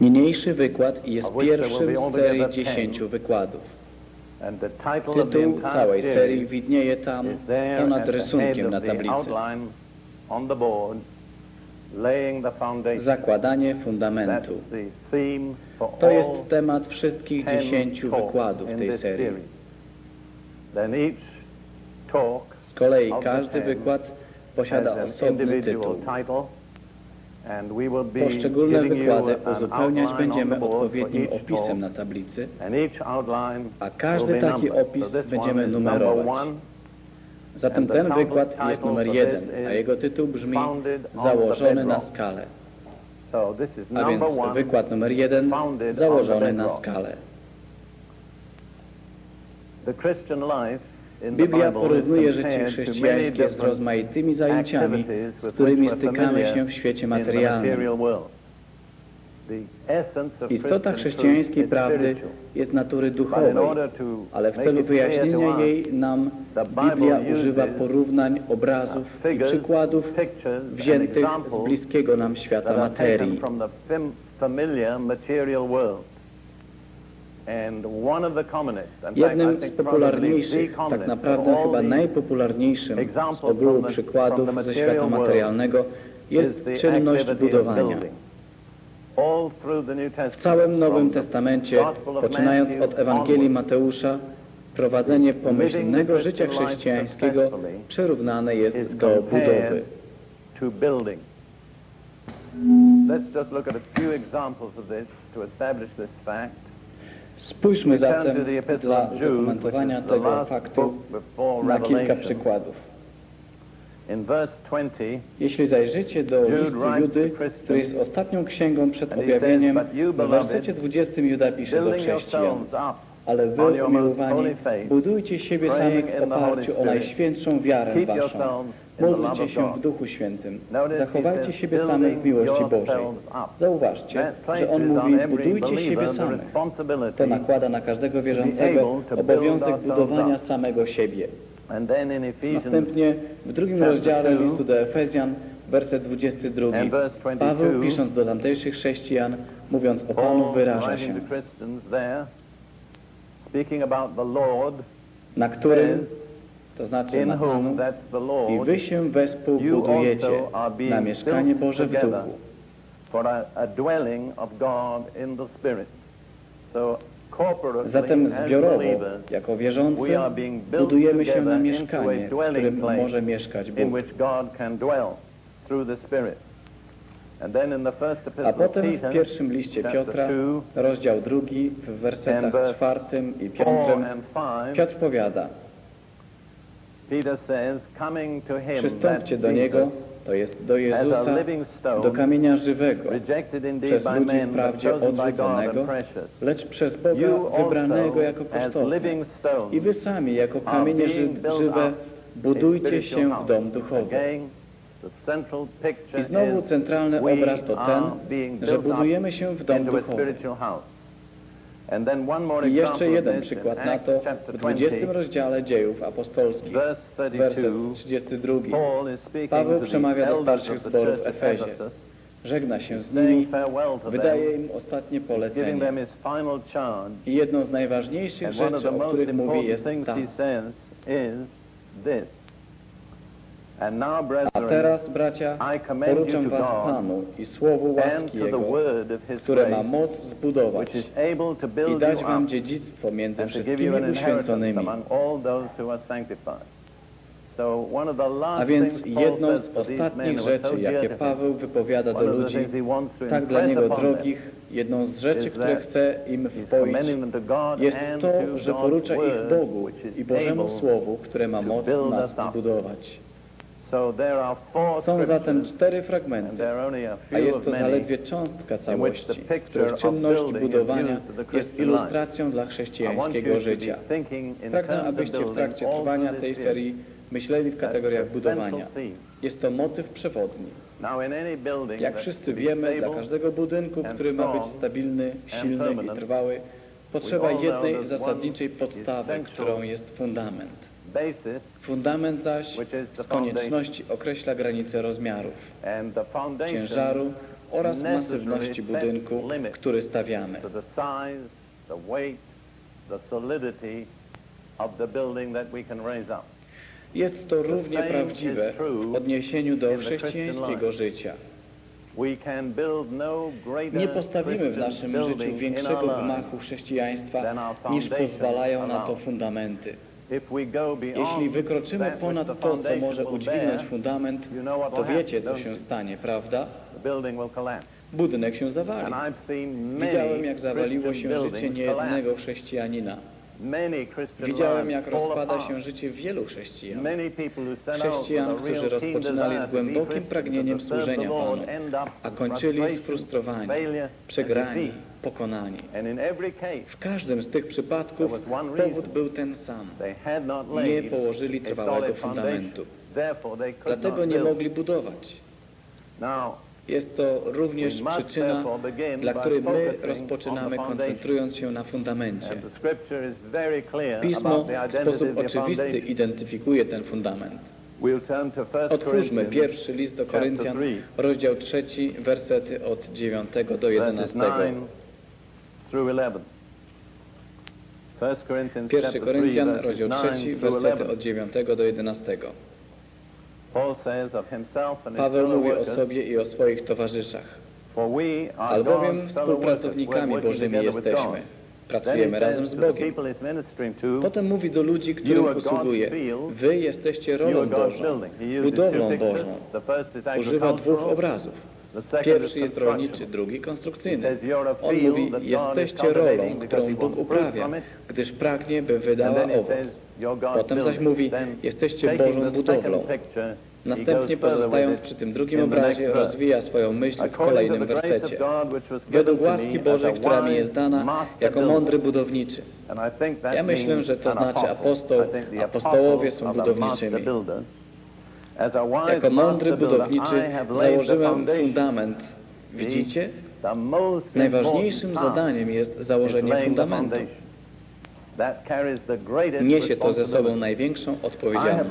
Niniejszy wykład jest pierwszym z serii dziesięciu wykładów. Tytuł całej serii widnieje tam ponad rysunkiem na tablicy. Zakładanie fundamentu. To jest temat wszystkich dziesięciu wykładów tej serii. Z kolei każdy wykład posiada osobny tytuł. title, and we will be Poszczególne wykłady uzupełniać będziemy odpowiednim opisem na tablicy, a każdy taki opis będziemy numerować. Zatem ten wykład jest numer jeden, a jego tytuł brzmi Założony na skalę. A więc wykład numer jeden Założony na skalę. Biblia porównuje życie chrześcijańskie z rozmaitymi zajęciami, z którymi stykamy się w świecie materialnym. Istota chrześcijańskiej prawdy jest natury duchowej, ale w celu wyjaśnienia jej nam Biblia używa porównań, obrazów i przykładów wziętych z bliskiego nam świata materii. Jednym z popularniejszych, tak naprawdę chyba najpopularniejszym z ogółu przykładów ze świata materialnego jest czynność budowania. W całym Nowym Testamencie, poczynając od Ewangelii Mateusza, prowadzenie pomyślnego życia chrześcijańskiego przyrównane jest do budowy. Let's just look at a few examples of this to establish this fact. Spójrzmy zatem dla the tego faktu na kilka przykładów. In verse 20, Jeśli zajrzycie do listu Judy, który jest ostatnią księgą przed objawieniem, says, "But you, w wersecie 20 Juda pisze do chrześcijan. Ale wy, umiłowani, budujcie siebie samych w oparciu o najświętszą wiarę waszą. Módlcie się w Duchu Świętym. Zachowajcie siebie samych w miłości Bożej. Zauważcie, że on mówi, budujcie siebie samych. To nakłada na każdego wierzącego obowiązek budowania samego siebie. Następnie w drugim rozdziale listu do Efezjan, werset 22, and verse 22, Paweł pisząc do tamtejszych chrześcijan, mówiąc o Panu, wyraża się, speaking about the Lord, na którym, to znaczy na Panu, i wy się wespół budujecie na mieszkanie Boże w duchu. for a, a dwelling of God in the Spirit. So corporately, Zatem zbiorowo, jako wierzący, budujemy się na mieszkanie, w którym może mieszkać Bóg. A potem w pierwszym liście Piotra, rozdział drugi, w wersetach czwartym i piątym, Piotr powiada, przystąpcie do Niego, to jest do Jezusa, do kamienia żywego, przez ludzi wprawdzie odrzuconego, lecz przez Boga wybranego jako kosztowne. I wy sami, jako kamienie żywe, budujcie się w dom duchowy. I znowu centralny obraz to ten, że budujemy się w dom duchowy. I jeszcze jeden przykład na to w 20 20, rozdziale dziejów apostolskich, werset 32, 32. Paul is speaking Paweł przemawia do starszych zborów w Efezie. Żegna się z nimi, wydaje im ostatnie polecenie. I jedną z najważniejszych rzeczy, o których mówi, jest ta. he says is this. And now, A teraz, bracia, poruczam was Panu i słowu łaski Jego, które ma moc zbudować i dać wam dziedzictwo między wszystkimi uświęconymi. A więc jedną z ostatnich rzeczy, jakie Paweł wypowiada do ludzi, tak dla niego drogich, jedną z rzeczy, które chce im wpoić, jest to, że God's porusza ich Bogu i Bożemu Słowu, które ma moc nas zbudować. Są zatem cztery fragmenty, a jest to zaledwie cząstka całości, których czynność budowania jest ilustracją dla chrześcijańskiego życia. Pragnę, abyście w trakcie trwania tej serii myśleli w kategoriach budowania. Jest to motyw przewodni. Jak wszyscy wiemy, dla każdego budynku, który ma być stabilny, silny i trwały, potrzeba jednej zasadniczej podstawy, którą jest fundament. Fundament zaś z konieczności określa granice rozmiarów, ciężaru oraz masywności budynku, który stawiamy. Jest to równie prawdziwe w odniesieniu do chrześcijańskiego życia. No Nie postawimy w naszym życiu większego gmachu chrześcijaństwa niż pozwalają na to fundamenty. Jeśli wykroczymy ponad to, co może udźwignąć fundament, to wiecie, co się stanie, prawda? Budynek się zawali. Widziałem, jak zawaliło się życie niejednego chrześcijanina. Widziałem, jak rozpada się życie wielu chrześcijan. Chrześcijan, którzy rozpoczynali z głębokim pragnieniem służenia Panu, a kończyli sfrustrowani, przegrani. Pokonani. W każdym z tych przypadków powód był ten sam. Nie położyli trwałego fundamentu. Dlatego nie mogli budować. Jest to również przyczyna, dla której my rozpoczynamy koncentrując się na fundamencie. Pismo w sposób oczywisty identyfikuje ten fundament. We'll turn to 1 Otwórzmy pierwszy list do Koryntian, 3, rozdział trzeci, wersety od 9 do verses 11. 9 through 11. 1 Corinthians Pierwszy chapter 3, Koryntian, rozdział 9 trzeci, through wersety 11. od 9 do 11. Paul says of himself and his Paweł mówi o sobie i o swoich towarzyszach. Albowiem współpracownikami Bożymi jesteśmy. Pracujemy razem z Bogiem. Potem mówi do ludzi, którym usługuje. Wy jesteście rolą Bożą, budowlą. Bożą. Używa dwóch obrazów. The second Pierwszy jest rolniczy, drugi konstrukcyjny. He says, "You're a On mówi, jesteście rolą, którą Bóg uprawia, from it." gdyż pragnie, by wydała owoc. says, "You're God's Potem zaś building." mówi, jesteście Bożą budowlą. Następnie pozostając przy tym drugim obrazie rozwija swoją myśl w kolejnym wersecie. Według łaski as Bożej, która mi jest dana jako mądry budowniczy. Ja myślę, że to znaczy apostoł. Apostołowie są budowniczymi. Jako mądry budowniczy założyłem fundament. Widzicie? Najważniejszym zadaniem jest założenie fundamentu. Niesie to ze sobą największą odpowiedzialność.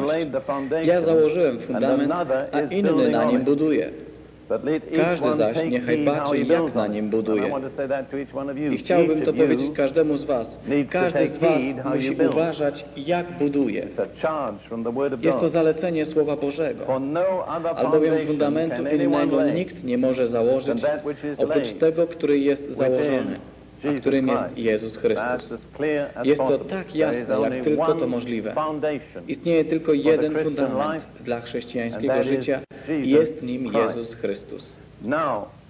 Ja założyłem fundament, a inny na nim buduje. Każdy zaś niechaj patrzy, jak na nim buduje. I chciałbym to powiedzieć każdemu z Was. Każdy z Was musi uważać, jak buduje. Jest to zalecenie Słowa Bożego. No Albowiem fundamentu innego nikt nie może założyć oprócz tego, który jest założony, którym jest. Jezus Chrystus. Jest to tak jasne, jak tylko to możliwe. Istnieje tylko jeden fundament dla chrześcijańskiego życia i jest nim. Jezus Chrystus.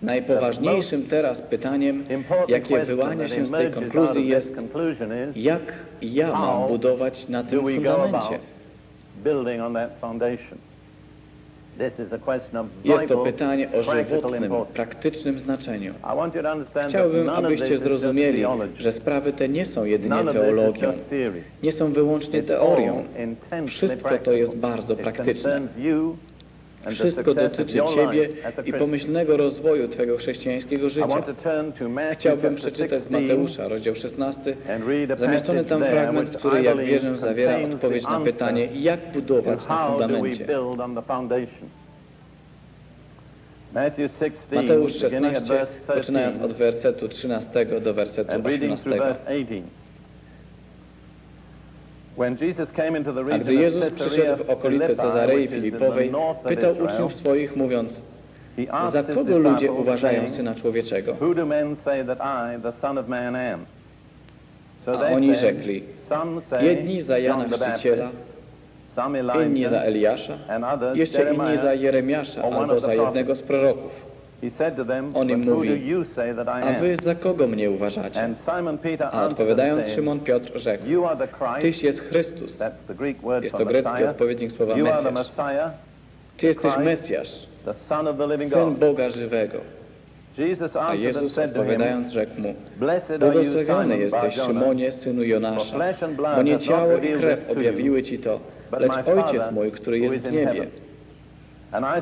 Najpoważniejszym teraz pytaniem, jakie wyłania się z tej konkluzji jest, jak ja mam budować na tym fundamencie. Jest to pytanie o żywotnym, praktycznym znaczeniu. Chciałbym, abyście zrozumieli, że sprawy te nie są jedynie teologią, nie są wyłącznie teorią. Wszystko to jest bardzo praktyczne. Wszystko dotyczy Ciebie i pomyślnego rozwoju Twojego chrześcijańskiego życia. Chciałbym przeczytać z 16 Mateusza, rozdział 16. and read a Zamieszczony tam fragment, który, jak wierzę, zawiera odpowiedź na pytanie, jak budować na fundamencie. build on the foundation. Matthew 16, Mateusz beginning at 16, verse poczynając 13 od wersetu 13 do wersetu and reading through 18. verse 18. When Jesus came into the A gdy Jezus przyszedł w okolice Cezarei Filipowej, pytał uczniów swoich, mówiąc, za kogo ludzie uważają Syna Człowieczego? A oni rzekli, jedni za Jana Chrzciciela, inni za Eliasza, jeszcze inni za Jeremiasza albo za jednego z proroków. On im mówi, A wy za kogo mnie uważacie? A odpowiadając Szymon Piotr rzekł, Tyś jest Chrystus. Jest to grecki Messiah. odpowiednik słowa Mesjasz. Ty jesteś Mesjasz, Syn. Boga żywego. A Jezus odpowiadając rzekł mu, Błogosławiony jesteś Szymonie, synu Jonasza, bo nie ciało i krew objawiły Ci to, lecz Ojciec mój, który jest w niebie.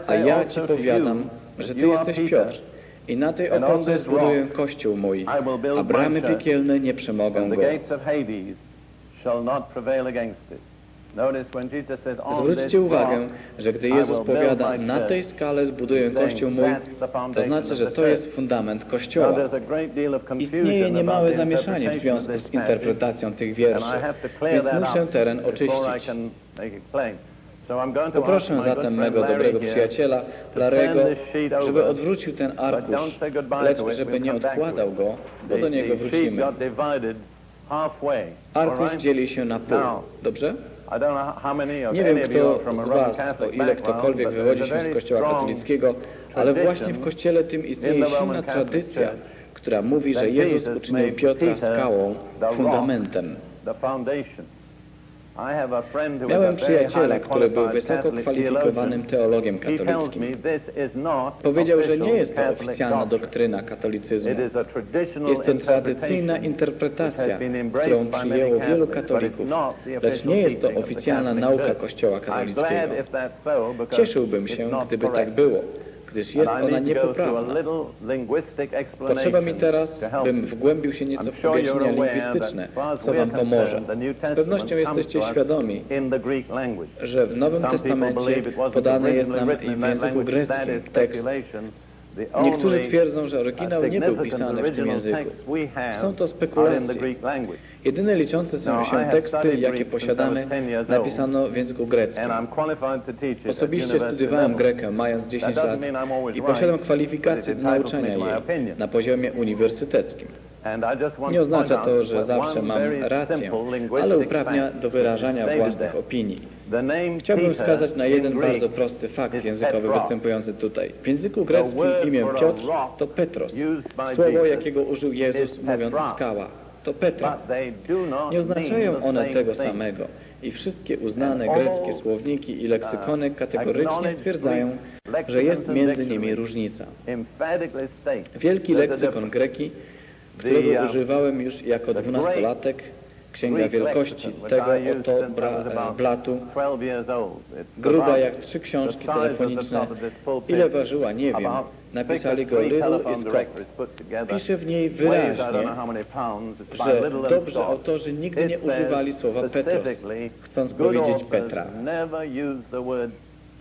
A ja Ci powiadam, że Ty jesteś Piotr i na tej this zbuduję Kościół mój, a my bramy piekielne nie przemogą go. gates of Hades shall not prevail against it. Notice when Jesus says, "On this Zwróćcie uwagę, że gdy Jezus powiada, na church", tej skale zbuduję kościół mój, to znaczy, że to jest fundament Kościoła. Istnieje niemałe zamieszanie w związku z interpretacją tych wierszy, więc muszę teren oczyścić. Poproszę zatem mego dobrego przyjaciela Larego, żeby odwrócił ten arkusz, lecz żeby nie odkładał go, bo do niego wrócimy. Arkusz dzieli się na pół. Dobrze? Nie wiem, kto z Was, o ile ktokolwiek wywodzi się z kościoła katolickiego, ale właśnie w kościele tym istnieje silna tradycja, która mówi, że Jezus uczynił Piotra skałą, fundamentem. Miałem przyjaciela, który był wysoko kwalifikowanym teologiem katolickim. Powiedział, że nie jest to oficjalna doktryna katolicyzmu. Jest to tradycyjna interpretacja, którą przyjęło wielu katolików, lecz nie jest to oficjalna nauka. Kościoła katolickiego. Cieszyłbym się, gdyby tak było, gdyż jest ona niepoprawna. Potrzeba mi teraz, bym wgłębił się nieco w wyjaśnienia lingwistyczne, co Wam pomoże. Z pewnością jesteście świadomi, że w Nowym Testamencie podany jest nam w języku greckim tekst. Niektórzy twierdzą, że oryginał nie był pisany w tym języku. Są to spekulacje. Jedyne liczące się teksty, jakie posiadamy, was 10 years old. napisano w języku greckim. Osobiście studiowałem. Grekę, mając 10 That doesn't lat i posiadam kwalifikacje do nauczania jej na poziomie uniwersyteckim. Nie oznacza to, że zawsze mam rację, ale uprawnia do wyrażania własnych opinii. Chciałbym wskazać na jeden bardzo prosty fakt językowy występujący tutaj. W języku greckim imię Piotr to Petros. Słowo, jakiego użył Jezus mówiąc skała, to Petra. Nie oznaczają one tego samego. I wszystkie uznane greckie słowniki i leksykony kategorycznie stwierdzają, że jest między nimi różnica. Wielki leksykon greki, którego uh, używałem już jako dwunastolatek, księga wielkości tego oto bra, about blatu, 12 years old. It's gruba jak trzy książki telefoniczne. Ile ważyła, nie wiem. Napisali go Little i Scott. Pisze w niej wyraźnie, że dobrzy Scott. autorzy nigdy nie używali słowa Petros, chcąc powiedzieć Petra.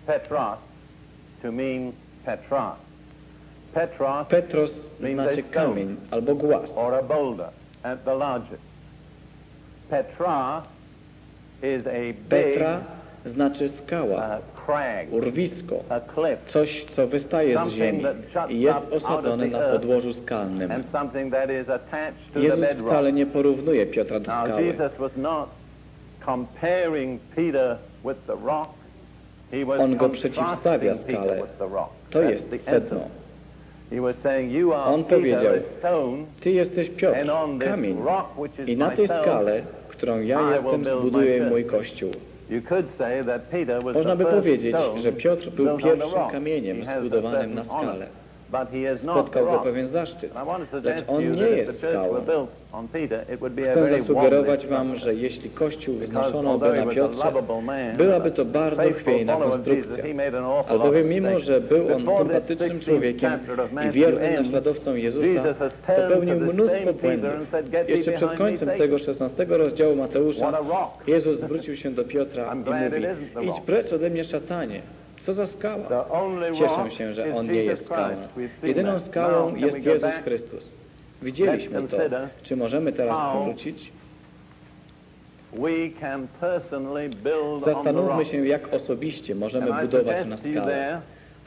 Petros to mean. Petros Petros znaczy kamień albo głaz. Petra znaczy skała, urwisko, coś co wystaje z ziemi i jest osadzone na podłożu skalnym. Jezus wcale nie porównuje Piotra do skały. On go przeciwstawia skale. To jest sedno. On powiedział, Ty jesteś Piotr, kamień. I na tej skale, którą ja jestem, zbuduję mój kościół. Można by powiedzieć, że Piotr był pierwszym kamieniem zbudowanym na certain Spotkał go pewien zaszczyt. Lecz on nie jest skałą. Chcę zasugerować Wam, że jeśli Kościół wznoszono by na Piotrze, byłaby to bardzo chwiejna konstrukcja. Albowiem mimo, że był on sympatycznym 16th człowiekiem i wiernym naśladowcą Jezusa, popełnił mnóstwo błędów. and said, "Get thee Jeszcze przed końcem Satan." tego 16 rozdziału Mateusza. Jezus zwrócił się do Piotra i mówi, idź precz ode mnie szatanie. Co za skała? Cieszę się, że On nie jest skałą. Jedyną skałą jest Jezus? Chrystus. Widzieliśmy to. Czy możemy teraz powrócić? Zastanówmy się, jak osobiście możemy budować na there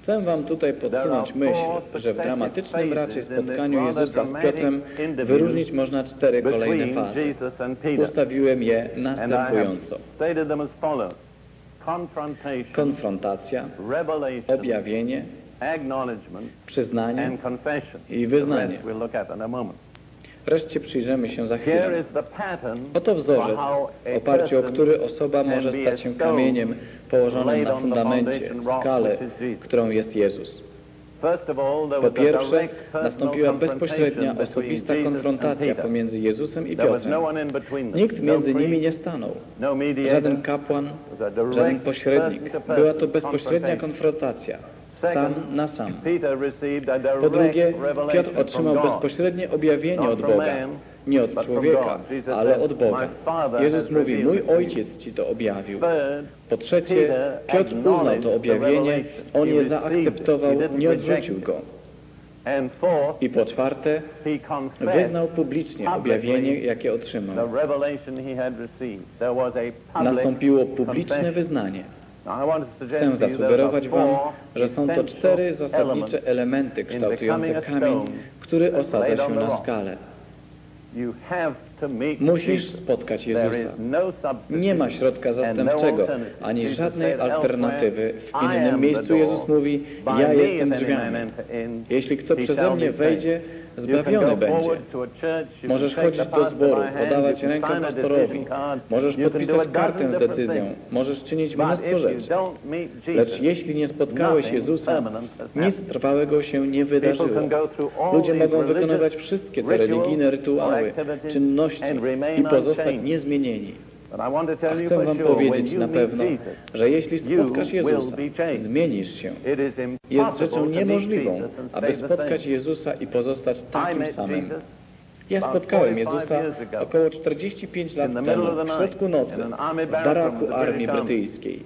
Chcę Wam tutaj podsunąć myśl, że w dramatycznym raczej spotkaniu Jezusa z Piotrem wyróżnić można cztery kolejne fazy. Ustawiłem je następująco. Konfrontacja, objawienie, przyznanie i wyznanie. Wreszcie przyjrzymy się za chwilę. Oto wzorzec, w oparciu o który osoba może stać się kamieniem położonym na fundamencie, skale, którą jest Jezus. Po pierwsze, nastąpiła bezpośrednia, osobista konfrontacja pomiędzy Jezusem i Piotrem. no. Nikt no między nimi nie stanął. no. Żaden kapłan, żaden pośrednik. Była to bezpośrednia konfrontacja. sam na sam. Po drugie, Piotr otrzymał bezpośrednie objawienie od Boga, nie od człowieka, ale od Boga. "My Father Jezus mówi, mój it to you." Ojciec Ci to objawił. Po trzecie, Piotr uznał to objawienie, on je zaakceptował, nie odrzucił go. I po czwarte, wyznał publicznie objawienie, jakie otrzymał. Nastąpiło publiczne wyznanie. Chcę zasugerować Wam, że są to cztery zasadnicze elementy kształtujące kamień, który osadza się na skale. You have to meet Musisz spotkać Jezusa. no Nie ma środka no zastępczego, ani żadnej alternatywy. W "I innym miejscu Jezus mówi, ja jestem drzwiami. Jeśli kto przeze mnie wejdzie, saved." You can zbawiony będzie. Możesz chodzić do zboru, podawać rękę pastorowi, możesz podpisać kartę z decyzją, możesz czynić mnóstwo rzeczy. Lecz jeśli nie spotkałeś Jezusa, nic trwałego się nie wydarzyło. Ludzie mogą wykonywać wszystkie te religijne rytuały, czynności i pozostać niezmienieni. Chcę Wam powiedzieć na pewno, że jeśli spotkasz Jezusa, zmienisz się. Jest rzeczą niemożliwą, aby spotkać. Jezusa i pozostać takim samym. Ja spotkałem 45 Jezusa około 45 lat temu, w środku nocy, w baraku armii brytyjskiej.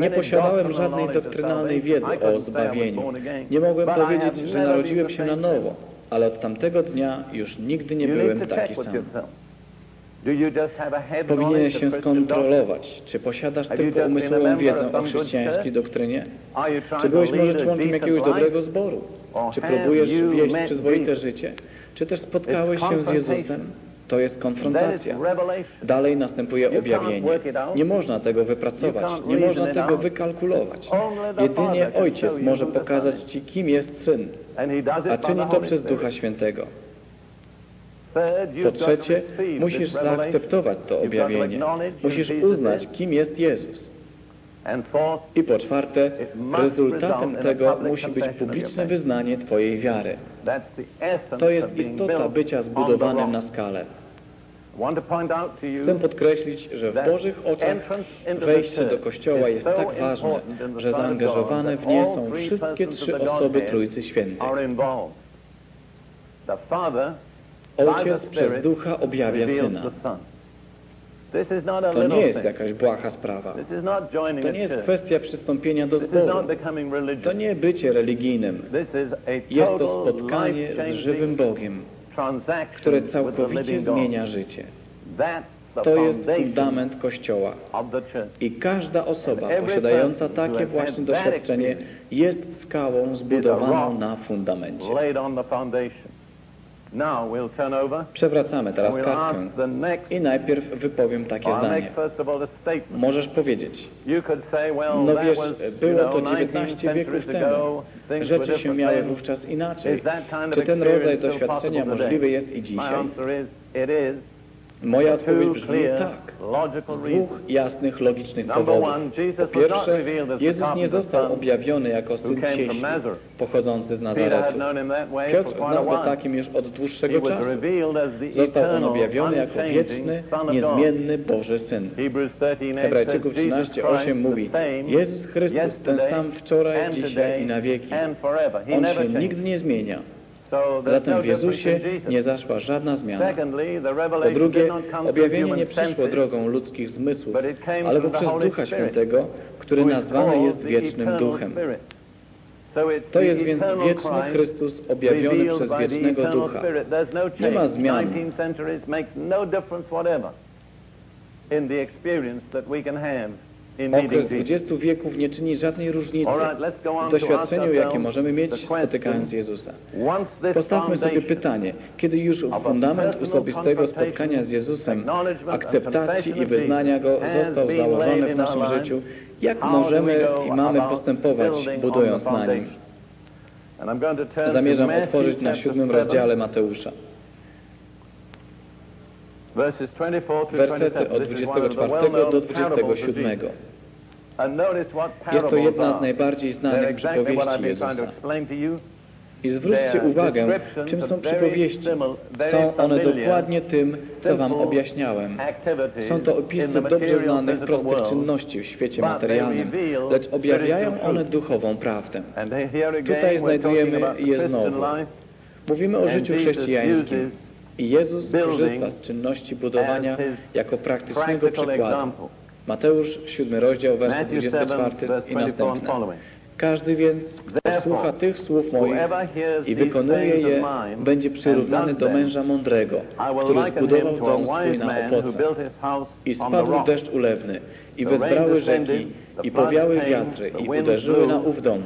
Nie posiadałem żadnej doktrynalnej wiedzy o zbawieniu. Nie mogłem powiedzieć, że narodziłem się na nowo, ale od tamtego dnia już nigdy nie byłem taki sam. Powinieneś się skontrolować, czy posiadasz tylko umysłową wiedzę o chrześcijańskiej doktrynie, czy byłeś może członkiem jakiegoś dobrego zboru, Or czy próbujesz wieść przyzwoite życie, czy też spotkałeś się z. Jezusem. To jest konfrontacja. Dalej następuje objawienie. Nie można tego wypracować, nie można tego wykalkulować. Jedynie Ojciec może pokazać. Ci, kim jest Syn, a czyni to przez. Ducha Świętego. Po trzecie, musisz zaakceptować to objawienie. Musisz uznać, kim jest Jezus. I po czwarte, rezultatem tego musi być publiczne wyznanie Twojej wiary. To jest istota bycia zbudowanym na you Chcę podkreślić, że w Bożych oczach wejście do Kościoła jest tak ważne, że zaangażowane w nie są wszystkie trzy osoby Trójcy Świętej. Ojciec przez Ducha objawia Syna. To nie jest jakaś błaha sprawa. To nie jest kwestia przystąpienia do zboru. To nie bycie religijnym. Jest to spotkanie z żywym Bogiem, które całkowicie zmienia życie. To jest fundament Kościoła. I każda osoba posiadająca takie właśnie doświadczenie jest skałą zbudowaną na fundamencie. Przewracamy teraz kartkę i najpierw wypowiem takie zdanie. Możesz powiedzieć, no wiesz, było to 19 19 wieków temu. Rzeczy się miały wówczas inaczej. Czy ten rodzaj doświadczenia możliwy jest i dzisiaj? Moja odpowiedź brzmi tak. Z dwóch jasnych, logicznych powodów. Po pierwsze, Jezus nie został objawiony jako syn cieśli, pochodzący z Nazaretu. Piotr znał go takim już od dłuższego czasu. Został on objawiony jako wieczny, niezmienny Boży Syn. Hebrews 13:8 says, Hebrajczyków Jesus 13:8 Christ mówi, Jezus Chrystus, ten sam wczoraj, dzisiaj i na wieki. On się nigdy nie zmienia. Zatem no w Jezusie nie zaszła żadna zmiana. Po drugie, objawienie nie przyszło drogą ludzkich zmysłów, ale poprzez Ducha Świętego, który nazwany jest wiecznym Duchem. To jest więc wieczny Chrystus objawiony przez wiecznego Ducha. No Nie ma zmian. 19th centuries makes no in the experience that we can have in meeting Okres. 20 wieków nie czyni żadnej różnicy w doświadczeniu, jakie możemy mieć spotykając Jezusa. Postawmy sobie pytanie, kiedy już fundament osobistego spotkania z Jezusem, akceptacji i wyznania Go został założony w naszym życiu, jak możemy i mamy postępować, budując na nim. Zamierzam otworzyć na siódmym 7, rozdziale Mateusza. Verses 24 through Wersety 27. od This is one of the 24 do well-known parables of 27. Jesus. And notice what Jest to jedna z najbardziej znanych przypowieści Jezusa. I zwróćcie uwagę, czym są przypowieści. Są one dokładnie tym, co Wam objaśniałem. Są to opisy dobrze znanych, prostych czynności w świecie materialnym, lecz objawiają one duchową prawdę. Tutaj znajdujemy je znowu. Mówimy o życiu chrześcijańskim. I Jezus korzysta z czynności budowania jako praktycznego przykładu. Mateusz, 7 rozdział, werset Matthew 7, 24 verse i 24 and następne. Każdy więc, kto słucha tych słów moich i wykonuje je, będzie przyrównany do męża mądrego, który zbudował dom swój na opoce. I spadł deszcz ulewny, i wezbrały rzeki, i powiały wiatry, i uderzyły na ów dom.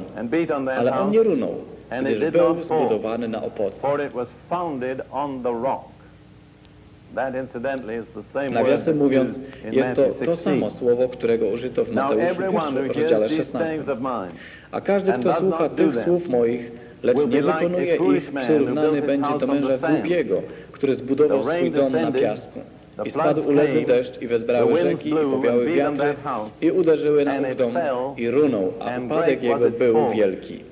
Ale on nie runął, and it gdyż did był not fall. zbudowany na opoce. for it was founded on the rock. That incidentally is the same Nawiasem mówiąc, jest to to 16. samo słowo, którego użyto w Mateuszu everyone who 1 rozdziale hears these 16. sayings of mine A każdy, kto słucha tych słów moich, lecz nie wykonuje ich, przyrównany będzie do męża głupiego, który zbudował swój dom na piasku. I spadł ulewny came, deszcz i wezbrały rzeki i powiały wiatry i uderzyły na ów it dom i runął, a upadek jego był wielki.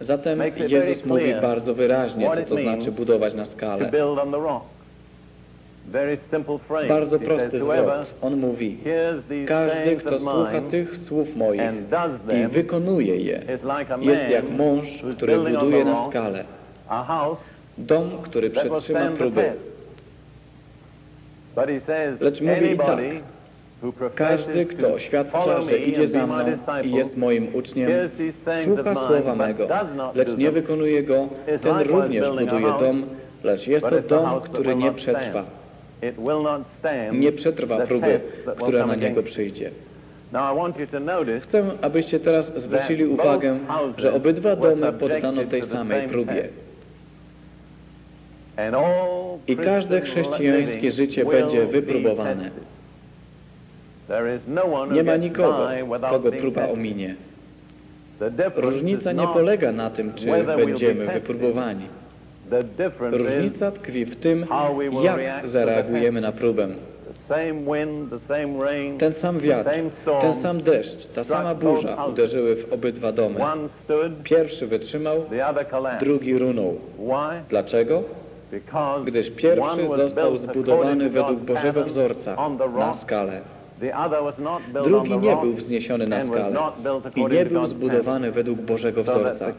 Zatem Jezus mówi bardzo wyraźnie, co to znaczy budować na skalę. Bardzo prosty zwrot. On mówi, każdy, kto słucha tych słów moich i wykonuje je, jest jak mąż, który buduje na skalę. Dom, który przetrzyma próby. Lecz mówi i tak, Każdy, kto to oświadcza, że idzie za mną i jest moim uczniem, słucha słowa mego, lecz nie wykonuje go, ten również buduje dom, lecz jest to dom, który nie przetrwa. Nie przetrwa próby, która na niego przyjdzie. Chcę, abyście teraz zwrócili uwagę, że obydwa domy poddano tej samej same próbie. I każde chrześcijańskie życie będzie wypróbowane. tested. There is no one who Nie ma nikogo, kogo próba ominie. Różnica nie polega na tym, czy będziemy wypróbowani. Różnica tkwi w tym, jak zareagujemy na próbę. Ten sam wiatr, ten sam deszcz, ta sama burza uderzyły w obydwa domy. Pierwszy wytrzymał, drugi runął. Dlaczego? Gdyż pierwszy został zbudowany według Bożego wzorca na skalę. Drugi nie był wzniesiony na skalę i nie był zbudowany według Bożego wzorca.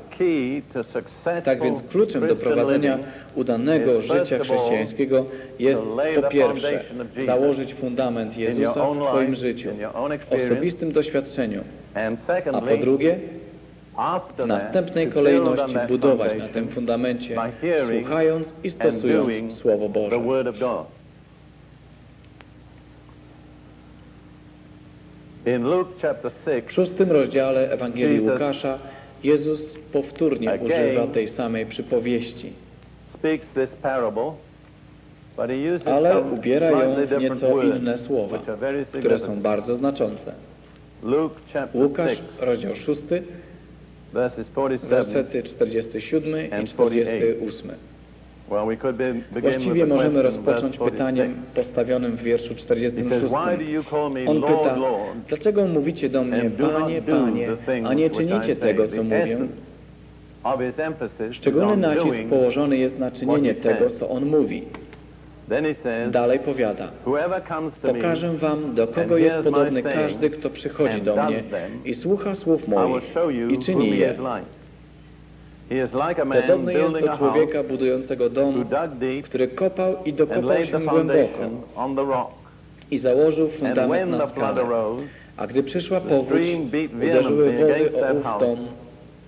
Tak więc kluczem do prowadzenia udanego życia chrześcijańskiego jest po pierwsze założyć fundament Jezusa w Twoim życiu, osobistym doświadczeniu, a po drugie w następnej kolejności budować na tym fundamencie, słuchając i stosując Słowo Boże. the Word of God. In Luke chapter 6, W szóstym rozdziale Ewangelii Łukasza Jezus powtórnie używa tej samej przypowieści, ale ubiera ją w nieco inne słowa, które są bardzo znaczące. Łukasz, 6, rozdział 6, verses 47. wersety 47 i and 48. Właściwie możemy rozpocząć 46. pytaniem postawionym w wierszu He says, 46. Why do you call me On pyta, dlaczego mówicie do mnie, Panie, Panie, a nie czynicie tego, co mówię? Szczególny nacisk położony jest na czynienie tego, co On mówi. Dalej powiada, pokażę wam, do kogo jest podobny każdy, kto przychodzi do mnie i słucha słów moich i czyni je. is like. He is like a man Podobny jest do człowieka budującego dom, który kopał i dokopał się głęboko i założył fundament na skalę. A gdy przyszła powódź, uderzyły wody o ów dom,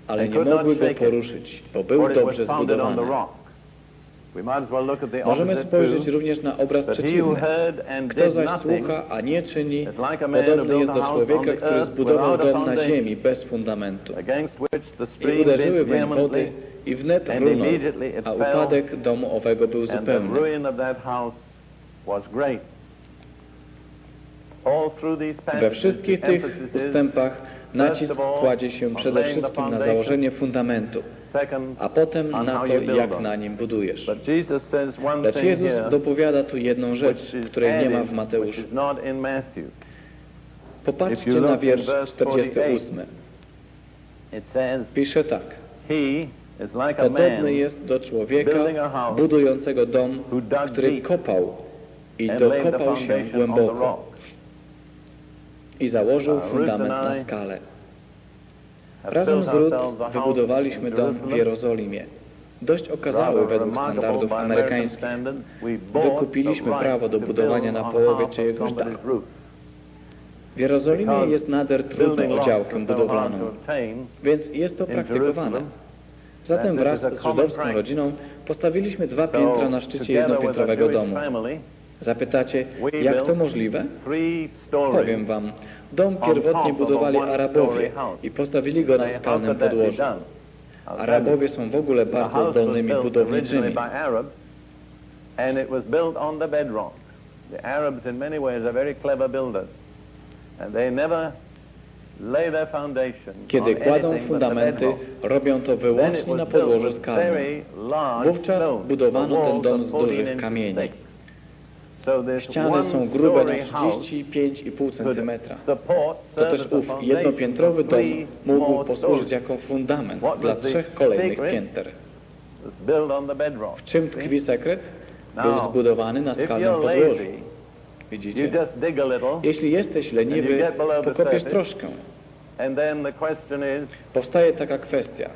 ale nie mogły go poruszyć, bo był dobrze zbudowany. Możemy spojrzeć również na obraz przeciwny. Kto zaś słucha, a nie czyni, podobny jest do człowieka, który zbudował dom na ziemi bez fundamentu. I uderzyły weń wody i wnet runął, a upadek domu owego był zupełny. We wszystkich tych ustępach nacisk kładzie się przede wszystkim na założenie fundamentu, a potem na to, jak na nim budujesz. Lecz Jezus dopowiada tu jedną rzecz, której nie ma w Mateuszu. Popatrzcie na wiersz verse 48. 48, It says, Pisze tak. Podobny jest do człowieka budującego dom, który kopał i dokopał się głęboko. I założył fundament na skalę. Razem z Ruth wybudowaliśmy dom w. Jerozolimie. Dość okazały według standardów amerykańskich. Wykupiliśmy prawo do budowania na połowie czyjegoś dachu. W Jerozolimie jest nader trudną hard budowlaną, więc jest to praktykowane. Zatem wraz z żydowską rodziną postawiliśmy dwa piętra na szczycie jednopiętrowego domu. Zapytacie, jak to możliwe? Powiem wam. Dom pierwotnie budowali Arabowie i postawili go na skalnym podłożu. Arabowie są w ogóle bardzo zdolnymi budowniczymi. by Arabs, and it was built on the bedrock. The Arabs, in many ways, are very clever builders, and they never lay their foundation Kiedy kładą fundamenty, robią to wyłącznie na podłożu skalnym. Wówczas budowano ten dom z 14 dużych kamieni. Ściany są grube na house 35,5 could cm. To też ów jednopiętrowy dom mógł posłużyć jako fundament dla trzech kolejnych pięter. W czym tkwi sekret? Był zbudowany na skalnym podłożu. Widzicie? Jeśli jesteś leniwy, pokopiesz surface. troszkę. Powstaje taka kwestia.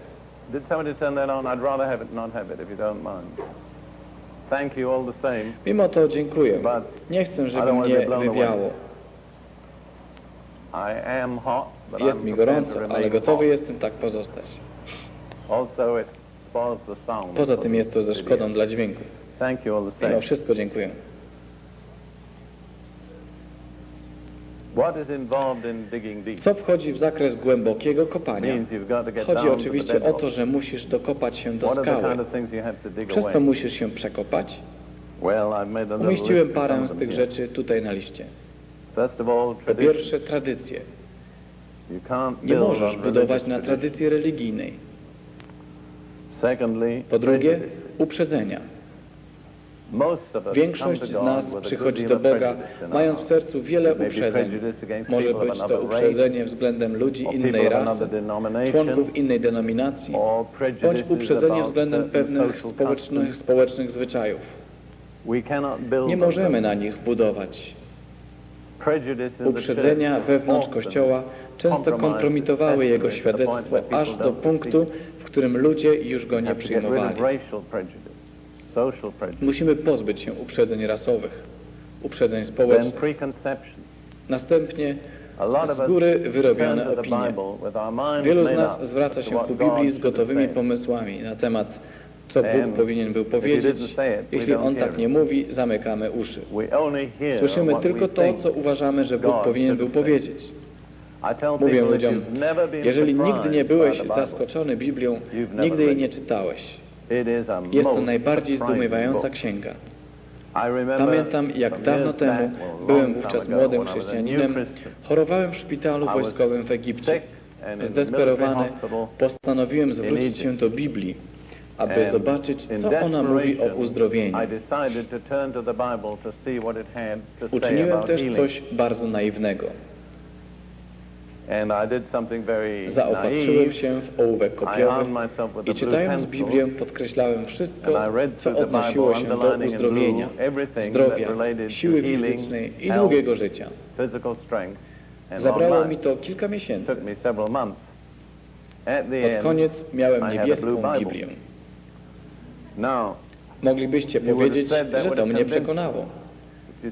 did somebody turn that on? I'd rather have it not have it, if you don't mind. Thank you all the same. Mimo to dziękuję. Nie chcę, żeby mnie wywiało. I am hot, but Jest I'm mi gorąco, ale gotowy jestem tak pozostać. Poza tym jest to ze szkodą dla dźwięku. Thank you all the Mimo wszystko dziękuję. Co wchodzi w zakres głębokiego kopania? Chodzi oczywiście o to, że musisz dokopać się do skały. Przez co musisz się przekopać? Umieściłem parę z tych rzeczy tutaj na liście. Po pierwsze, tradycje. Nie możesz budować na tradycji religijnej. Po drugie, uprzedzenia. Większość z nas przychodzi do Boga, mając w sercu wiele uprzedzeń. Może być to uprzedzenie względem ludzi innej rasy, członków innej denominacji, bądź uprzedzenie względem pewnych społecznych, społecznych zwyczajów. Nie możemy na nich budować. Uprzedzenia wewnątrz Kościoła często kompromitowały jego świadectwo aż do punktu, w którym ludzie już go nie przyjmowali. Musimy pozbyć się uprzedzeń rasowych, uprzedzeń społecznych. Następnie z góry wyrobione opinie. Wielu z nas zwraca się ku Biblii z gotowymi pomysłami na temat, co Bóg powinien był powiedzieć. Jeśli On tak nie mówi, zamykamy uszy. Słyszymy tylko to, co uważamy, że Bóg powinien był powiedzieć. Mówię ludziom, jeżeli nigdy nie byłeś zaskoczony Biblią, nigdy jej nie czytałeś. Jest to najbardziej zdumiewająca księga. Pamiętam, jak dawno temu byłem wówczas młodym chrześcijaninem, chorowałem w szpitalu wojskowym w Egipcie. Zdesperowany postanowiłem zwrócić się do Biblii, aby zobaczyć, co ona mówi o uzdrowieniu. Uczyniłem też coś bardzo naiwnego. And I did something very Zaopatrzyłem się w ołówek I kopiowy i czytając Biblię podkreślałem wszystko, and I read co odnosiło się do uzdrowienia, zdrowia, siły fizycznej i długiego życia. Zabrało mi to kilka miesięcy. Pod koniec miałem niebieską. Biblię. now, Moglibyście powiedzieć, że to mnie przekonało.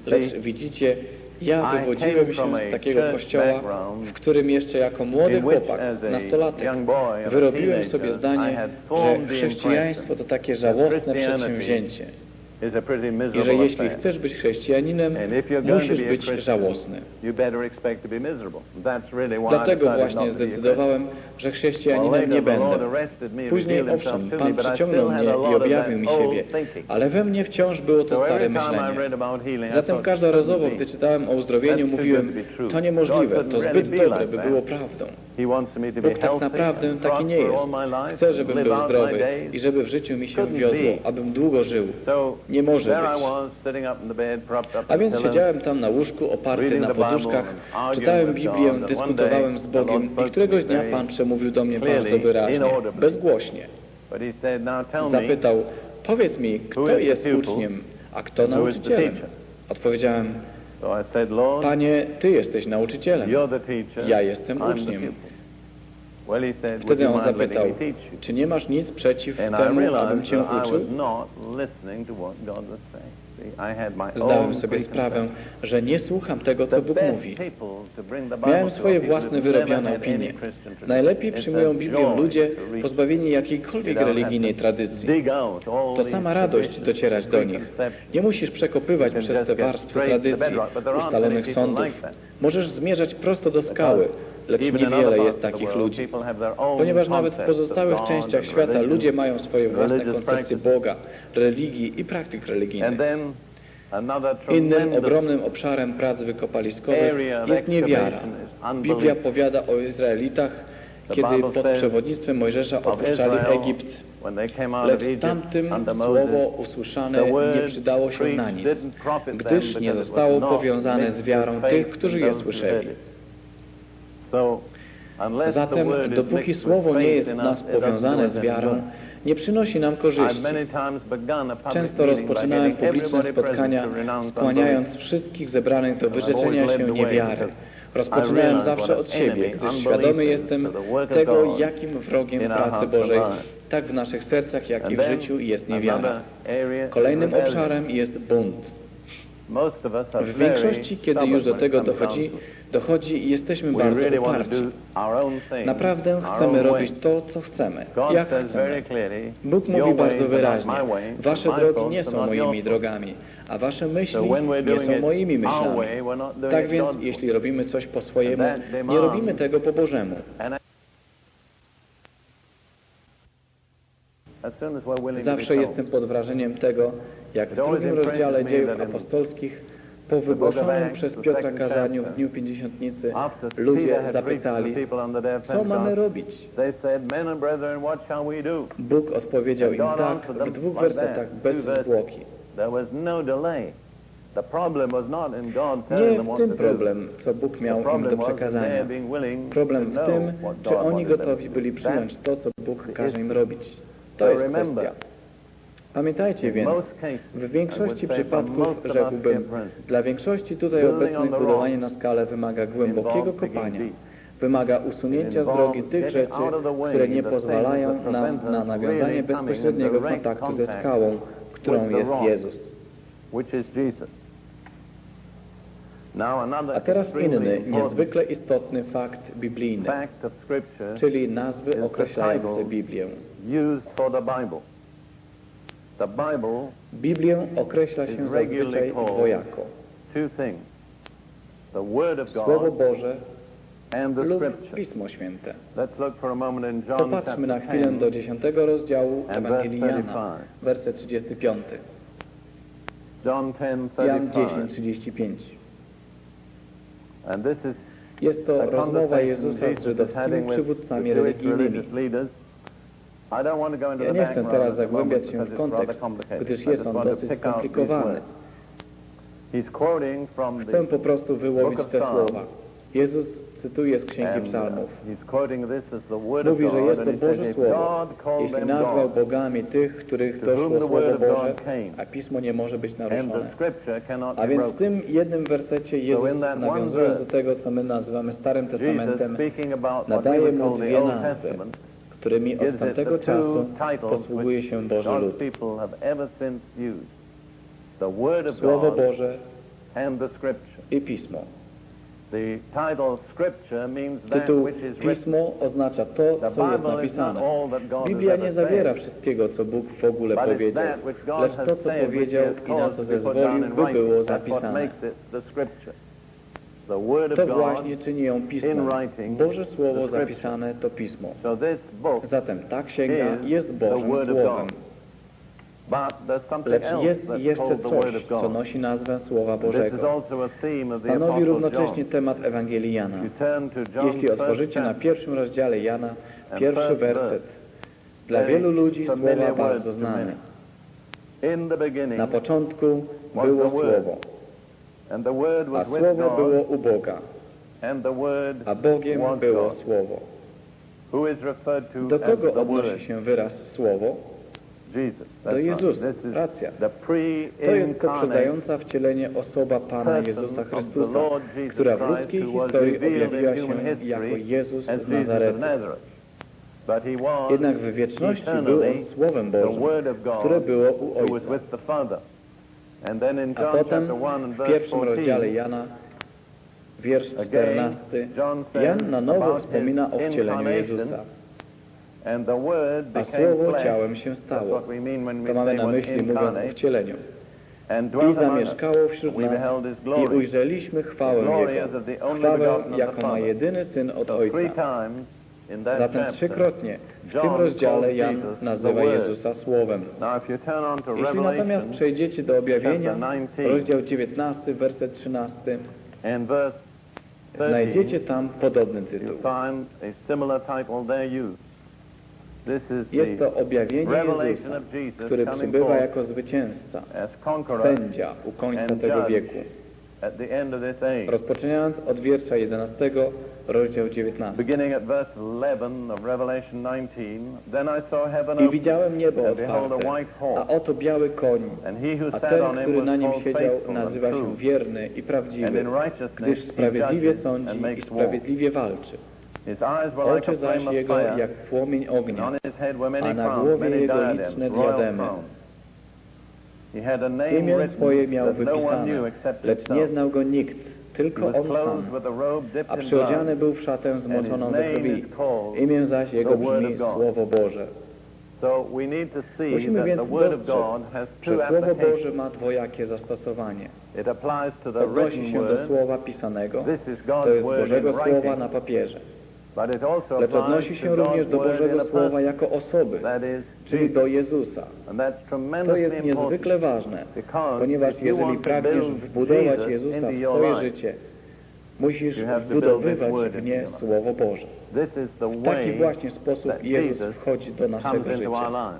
Lecz widzicie, ja wywodziłem się z takiego kościoła, w którym jeszcze jako młody chłopak, nastolatek, wyrobiłem sobie zdanie, że chrześcijaństwo to takie żałosne przedsięwzięcie i że jeśli chcesz być chrześcijaninem, musisz być żałosny. Dlatego właśnie zdecydowałem, że chrześcijaninem nie będę. Później owszem, Pan przyciągnął mnie i objawił mi siebie, ale we mnie wciąż było to stare myślenie. Zatem każdorazowo, "Couldn't gdy czytałem o uzdrowieniu, mówiłem, to niemożliwe, to zbyt dobre, by było prawdą. Bóg tak healthy naprawdę taki nie jest. Chce, żebym był zdrowy i żeby w życiu mi się wiodło, abym długo żył. Nie może być. A więc siedziałem tam na łóżku, oparty na poduszkach, czytałem Biblię, dyskutowałem z Bogiem i któregoś dnia Pan przemówił do mnie bardzo wyraźnie, bezgłośnie. Zapytał, powiedz mi, kto jest uczniem, a kto nauczycielem? Odpowiedziałem, Panie, Ty jesteś nauczycielem. Ja jestem uczniem. Wtedy on zapytał, czy nie masz nic przeciw temu, abym Cię uczył? Zdałem sobie sprawę, że nie słucham tego, co Bóg mówi. Miałem swoje własne wyrobione opinie. Najlepiej przyjmują Biblię ludzie pozbawieni jakiejkolwiek religijnej tradycji. To sama radość docierać do nich. Nie musisz przekopywać przez te warstwy tradycji, ustalonych sądów. Możesz zmierzać prosto do skały, lecz niewiele jest takich ludzi. Ponieważ nawet w pozostałych częściach świata ludzie mają swoje własne koncepcje. Boga, religii i praktyk religijnych. Innym ogromnym obszarem prac wykopaliskowych jest niewiara. Biblia powiada o Izraelitach, kiedy pod przewodnictwem Mojżesza opuszczali Egipt, lecz tamtym słowo usłyszane nie przydało się na nic, gdyż nie zostało powiązane z wiarą tych, którzy je słyszeli. heard it. So, unless the Zatem dopóki słowo nie jest w nas powiązane z wiarą, nie przynosi nam korzyści. Często rozpoczynałem publiczne spotkania, skłaniając wszystkich zebranych do wyrzeczenia się niewiary. Rozpoczynałem zawsze od siebie, gdyż świadomy jestem tego, jakim wrogiem pracy Bożej, tak w naszych sercach, jak i w życiu jest niewiara. Kolejnym obszarem jest bunt. W większości, kiedy już do tego dochodzi. Dochodzi i jesteśmy bardzo uparci. Naprawdę chcemy robić to, co chcemy, jak chcemy. Bóg mówi bardzo wyraźnie, wasze drogi nie są moimi drogami, a wasze myśli nie są moimi myślami. Tak więc, jeśli robimy coś po swojemu, nie robimy tego po Bożemu. Zawsze jestem pod wrażeniem tego, jak w drugim rozdziale dziejów apostolskich po wygłoszonym przez Piotra kazaniu w dniu Pięćdziesiątnicy ludzie zapytali, co mamy robić? Bóg odpowiedział im tak w dwóch wersetach bez zwłoki. No Nie w tym problem, co Bóg miał im do przekazania. Problem w tym, czy oni gotowi to byli przyjąć to, co Bóg każe im robić. To jest kwestia. Pamiętajcie więc, w większości przypadków rzekłbym, dla większości tutaj obecnych budowanie na skalę wymaga głębokiego kopania. Wymaga usunięcia z drogi tych rzeczy, które nie pozwalają nam na nawiązanie bezpośredniego kontaktu ze skałą, którą jest. Jezus. A teraz inny, niezwykle istotny fakt biblijny, czyli nazwy określające. Biblię. used for the Bible. The Bible, Biblię określa się zazwyczaj dwojako. Słowo Boże and the lub Scripture. Pismo Święte. Let's look for a moment in John Popatrzmy na chwilę 10. do 10 rozdziału Ewangelii Jana, 35. werset 35. John 10, Jan 10, 35. 35. And this is Jest to rozmowa Jezusa z żydowskimi przywódcami religijnymi. Ja nie chcę teraz zagłębiać się w kontekst, gdyż jest on dosyć skomplikowany. Chcę po prostu wyłowić te słowa. Jezus cytuje z Księgi uh, Psalmów. Mówi, że jest to Boże Słowo. Jeśli nazwał bogami tych, których to to whom szło the Słowo Boże, a Pismo nie może być naruszone. A więc w tym jednym wersecie Jezus nawiązując do tego, co my nazywamy Starym Testamentem, nadaje mu dwie nazwy, Testament, którymi od tamtego czasu posługuje się Boży lud. Słowo Boże i Pismo. Tytuł. Pismo oznacza to, co jest napisane. Biblia nie zawiera wszystkiego, co Bóg w ogóle powiedział, lecz to, co powiedział i na co zezwolił, by było zapisane. To właśnie czyni ją in Pismem. writing Boże Słowo zapisane to Pismo. Zatem ta księga jest Bożym Słowem. Lecz jest jeszcze coś, co nosi nazwę Słowa Bożego. Stanowi równocześnie temat Ewangelii Jana. Jeśli otworzycie na pierwszym rozdziale Jana, pierwszy werset, dla wielu ludzi słowa bardzo znane. Na początku było Słowo, a Słowo było u Boga, a Bogiem było. Słowo. Do kogo odnosi się wyraz Słowo? Do. Jezusa. Racja. To jest poprzedzająca wcielenie osoba Pana Jezusa Chrystusa, która w ludzkiej historii objawiła się jako Jezus z Nazaretu. Jednak w wieczności był On Słowem Bożym, które było u Ojca. A potem chapter 1 and w pierwszym rozdziale 14, Jana, wiersz Again, 14, John says Jan na nowo wspomina o wcieleniu Jezusa. A Słowo ciałem się stało. To mamy na myśli mówiąc o wcieleniu. I zamieszkało wśród nas i ujrzeliśmy chwałę Jego, chwałę, jaką ma jedyny Syn od Ojca. Zatem trzykrotnie w tym rozdziale Jan nazywa. Jezusa Słowem. Jeśli natomiast przejdziecie do objawienia, chapter 19, rozdział 19, werset 13, and verse 13, znajdziecie tam podobny tytuł. Jest to objawienie Jezusa, który przybywa jako zwycięzca, sędzia u końca tego wieku. Rozpoczynając od wiersza 11, rozdział 19. Beginning at verse 11 of Revelation 19, then I saw heaven I widziałem niebo otwarte, a oto biały koń, a ten, który na nim siedział, nazywa się wierny i prawdziwy, gdyż sprawiedliwie sądzi i sprawiedliwie walczy. Oczy zaś jego jak płomień ognia, a na głowie jego liczne diademy. Imię swoje miał no wypisane, lecz nie znał go nikt, tylko on sam. a przyodziany był w szatę zmoczoną we krwi. Imię zaś jego brzmi. Słowo Boże. Musimy więc dostrzec, że Słowo Boże ma dwojakie zastosowanie. Odnosi się do Słowa pisanego, to jest Bożego Słowa na papierze. Lecz odnosi się również do Bożego Słowa jako osoby, czyli do Jezusa. To jest niezwykle ważne, ponieważ jeżeli pragniesz wbudować Jezusa w swoje życie, musisz wbudowywać w nie. Słowo Boże. W taki właśnie sposób Jezus wchodzi do naszego życia.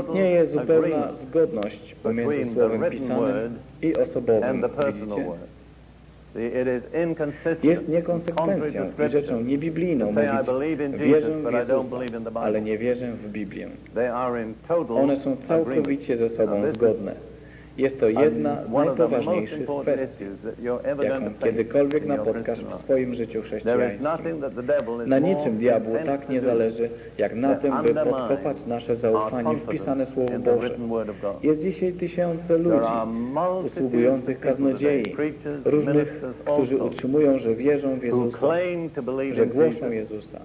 Istnieje zupełna zgodność pomiędzy Słowem pisanym i osobowym. Widzicie? Jest niekonsekwencją i rzeczą niebiblijną mówić wierzę Jesus, w Jezusa, ale nie wierzę w Biblię. One są całkowicie ze sobą zgodne. Jest to jedna z najpoważniejszych kwestii, jaką kiedykolwiek napotkasz w swoim życiu chrześcijańskim. Na niczym diabłu tak nie zależy, jak na tym, by podkopać nasze zaufanie w confidence pisane Słowo Boże. Jest dzisiaj tysiące ludzi, usługujących kaznodziei, różnych, którzy utrzymują, że wierzą w Jezusa, że głoszą Jezusa,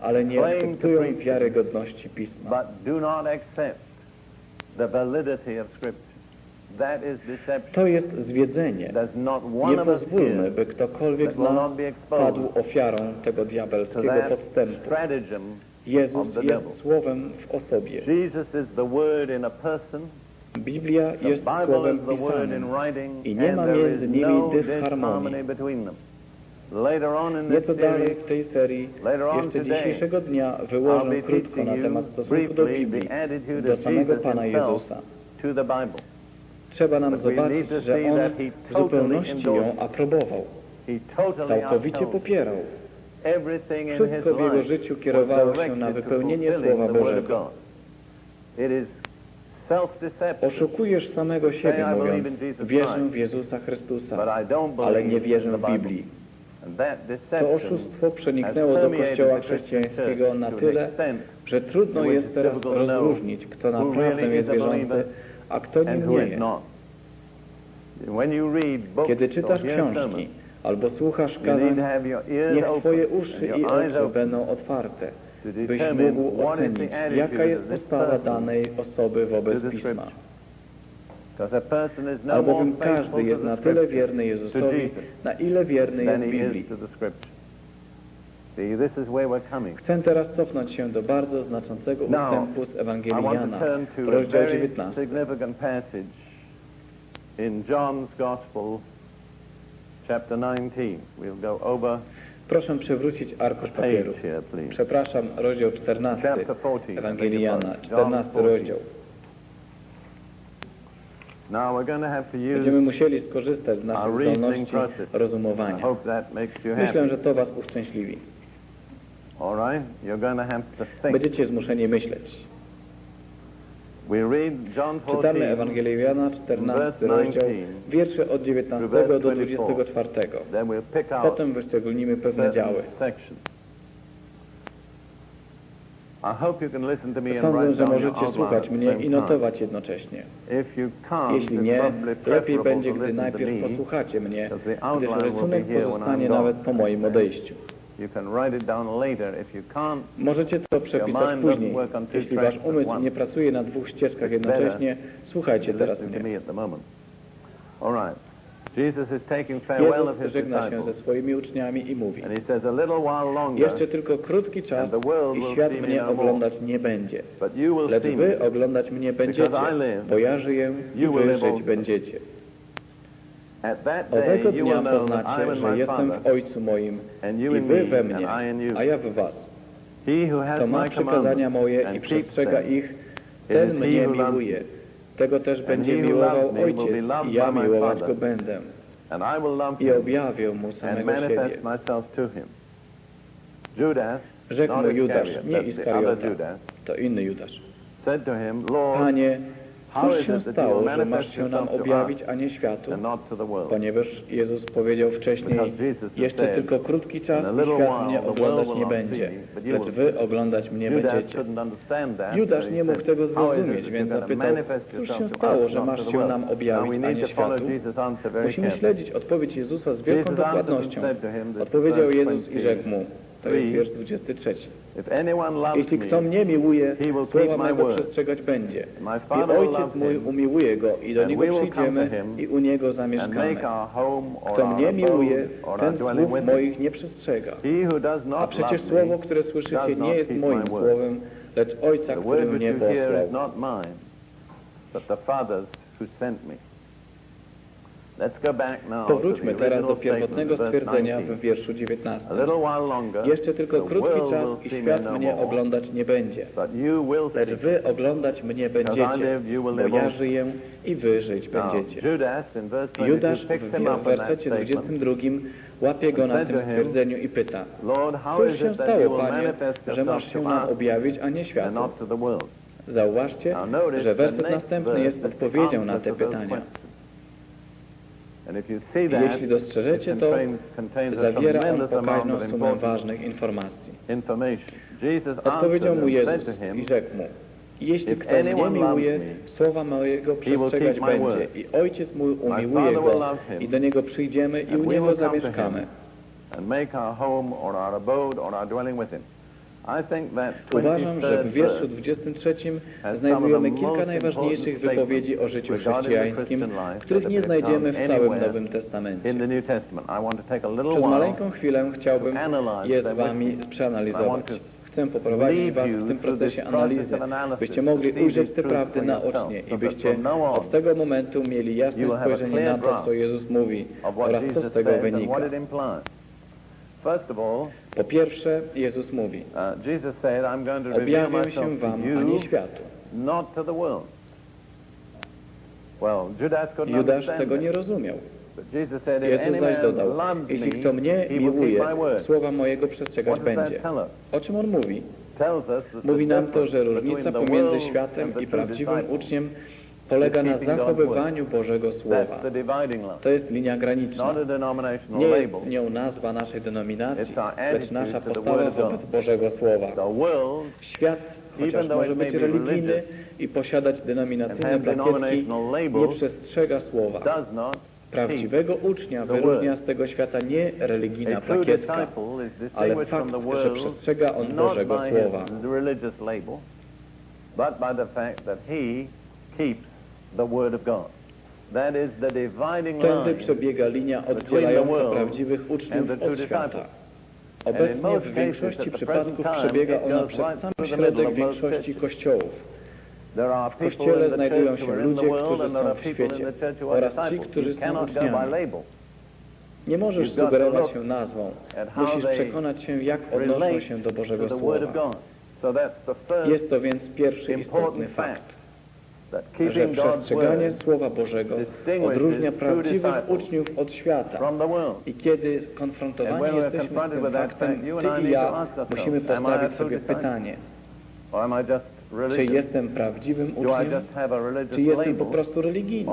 ale nie akceptują wiarygodności Pisma. To jest zwiedzenie. Nie pozwólmy, by ktokolwiek z nas padł ofiarą tego diabelskiego podstępu. Jezus jest. Słowem w osobie. Biblia jest Słowem pisanym. I nie ma między nimi no dysharmonii. Nieco dalej w tej serii, jeszcze dzisiejszego dnia wyłożę krótko na temat stosunku do Biblii, do samego Pana Jezusa. Trzeba nam zobaczyć, że On w zupełności ją aprobował, całkowicie popierał. Wszystko w jego życiu kierowało się na wypełnienie Słowa Bożego. Oszukujesz samego siebie, mówiąc, wierzę w Jezusa Chrystusa, ale nie wierzę w. Biblii. To oszustwo przeniknęło do Kościoła chrześcijańskiego na tyle, że trudno jest teraz rozróżnić, kto naprawdę jest wierzący, a kto nim nie jest. not. When you read books Kiedy czytasz książki albo słuchasz kazań, niech Twoje uszy i oczy będą otwarte, byś mógł ocenić, jaka jest postawa danej osoby wobec Pisma. No Albowiem każdy jest na tyle wierny Jezusowi, na ile wierny jest Biblii. Chcę teraz cofnąć się do bardzo znaczącego ustępu z Ewangelii Jana, rozdział very 19. in John's Gospel, chapter 19. We'll go over Proszę przewrócić arkusz papieru. Przepraszam, rozdział 14 Chapter 14. Ewangelii Jana, John 14 14. rozdział. Now we're going to have to Będziemy musieli skorzystać z naszych zdolności rozumowania. hope that makes you Myślę, że to Was uszczęśliwi. All right? You're going to have to think. Będziecie zmuszeni myśleć. Czytamy 14, Ewangelię Jana, 14 verse rozdział, 19 wiersze od 19 to verse do 24. 24. then we'll pick out Potem wyszczególnimy pewne działy. Sądzę, że możecie słuchać mnie i notować jednocześnie. Jeśli nie, lepiej będzie, gdy najpierw posłuchacie mnie, gdyż rysunek pozostanie nawet po moim odejściu. Możecie to przepisać później. Jeśli wasz umysł nie pracuje na dwóch ścieżkach jednocześnie, słuchajcie teraz mnie. Jezus żegna się ze swoimi uczniami i mówi Jeszcze tylko krótki czas i świat mnie no oglądać nie będzie. Lecz wy oglądać mnie będziecie, bo ja żyję i wy żyć będziecie. Owego dnia poznacie, że jestem w Ojcu moim i wy we mnie, a ja w was. He who has To ma przykazania moje i przestrzega ich, ten mnie miłuje. Tego też będzie miłował Ojciec i ja miłować. Go będę. I objawię Mu samego siebie. Rzekł mu Judasz, nie Iskariota, to inny Judasz. Panie, cóż się stało, że masz się nam objawić, a nie światu? Ponieważ Jezus powiedział wcześniej, jeszcze tylko krótki czas "In a i świat mnie oglądać nie będzie, lecz wy oglądać mnie będziecie. Judasz nie mógł tego "How is it zrozumieć, więc zapytał, cóż się stało, że masz się world?" nam objawić, a nie światu? Musimy śledzić odpowiedź Jezusa z wielką dokładnością. Odpowiedział Jezus i 20. rzekł mu, to jest wiersz 23. If anyone loves Jeśli kto mnie miłuje, słowa mego przestrzegać będzie. I Ojciec mój umiłuje go i do Niego przyjdziemy i u Niego zamieszkamy. Kto mnie miłuje, ten słów moich nie przestrzega. A przecież słowo, które słyszycie, nie jest moim słowem, lecz Ojca, który mnie posłał. Powróćmy teraz do pierwotnego stwierdzenia 19. w wierszu 19. A little while longer, Jeszcze tylko krótki czas i świat no mnie oglądać nie będzie. Lecz wy oglądać mnie będziecie, bo ja żyję i wy żyć będziecie. Judas in verse 22 Judasz w wersecie statement. 22 łapie go na tym stwierdzeniu i pyta, cóż się stało, Panie, że masz się nam objawić, a nie światu? Zauważcie, że werset następny jest odpowiedzią na te pytania. questions. And if you see that, Jeśli dostrzeżecie to, zawiera on pokaźną sumę ważnych informacji. Odpowiedział mu Jezus i rzekł mu, jeśli kto mnie miłuje, słowa mojego przestrzegać będzie i Ojciec mój umiłuje go i do Niego przyjdziemy i u Niego zamieszkamy. and make our home or our abode or our dwelling with him. Uważam, że w 23rd wierszu verse 23 has znajdujemy kilka najważniejszych wypowiedzi o życiu chrześcijańskim, których nie znajdziemy w całym Nowym Testamencie. Przez maleńką chwilę chciałbym je z Wami przeanalizować. Chcę poprowadzić Was w tym procesie analizy, byście mogli ujrzeć te prawdy naocznie i byście od tego momentu mieli jasne spojrzenie na to, co Jezus mówi oraz co z tego wynika. Po pierwsze, Jezus mówi, uh, Jesus said, I'm going to reveal objawię się Wam, a nie światu. not to the world. Well, Judas couldn't Judasz tego nie rozumiał. Jezus zaś dodał, jeśli kto mnie miłuje, słowa mojego przestrzegać będzie. O czym on mówi? Mówi nam to, że różnica pomiędzy światem i prawdziwym uczniem polega na zachowywaniu Bożego Słowa. To jest linia graniczna. Nie jest nią nazwa naszej denominacji, lecz nasza postawa wobec Bożego Słowa. Świat, chociaż może być religijny i posiadać denominacyjne plakietki, nie przestrzega Słowa. Prawdziwego ucznia wyróżnia z tego świata nie religijna plakietka, ale fakt, że przestrzega on Bożego Słowa. but by the fact that he keeps Tędy przebiega linia oddzielająca prawdziwych uczniów od świata. Obecnie w większości przypadków przebiega ona przez sam środek większości kościołów. W Kościele znajdują się ludzie, którzy są w świecie oraz ci, którzy są uczniami. Nie możesz sugerować się nazwą. Musisz przekonać się, jak odnoszą się do Bożego Słowa. Jest to więc pierwszy istotny fakt, że przestrzeganie Słowa Bożego odróżnia prawdziwych uczniów od świata. I kiedy konfrontowani jesteśmy z tym faktem, Ty i ja musimy postawić sobie pytanie, czy jestem prawdziwym uczniem, czy jestem po prostu religijny,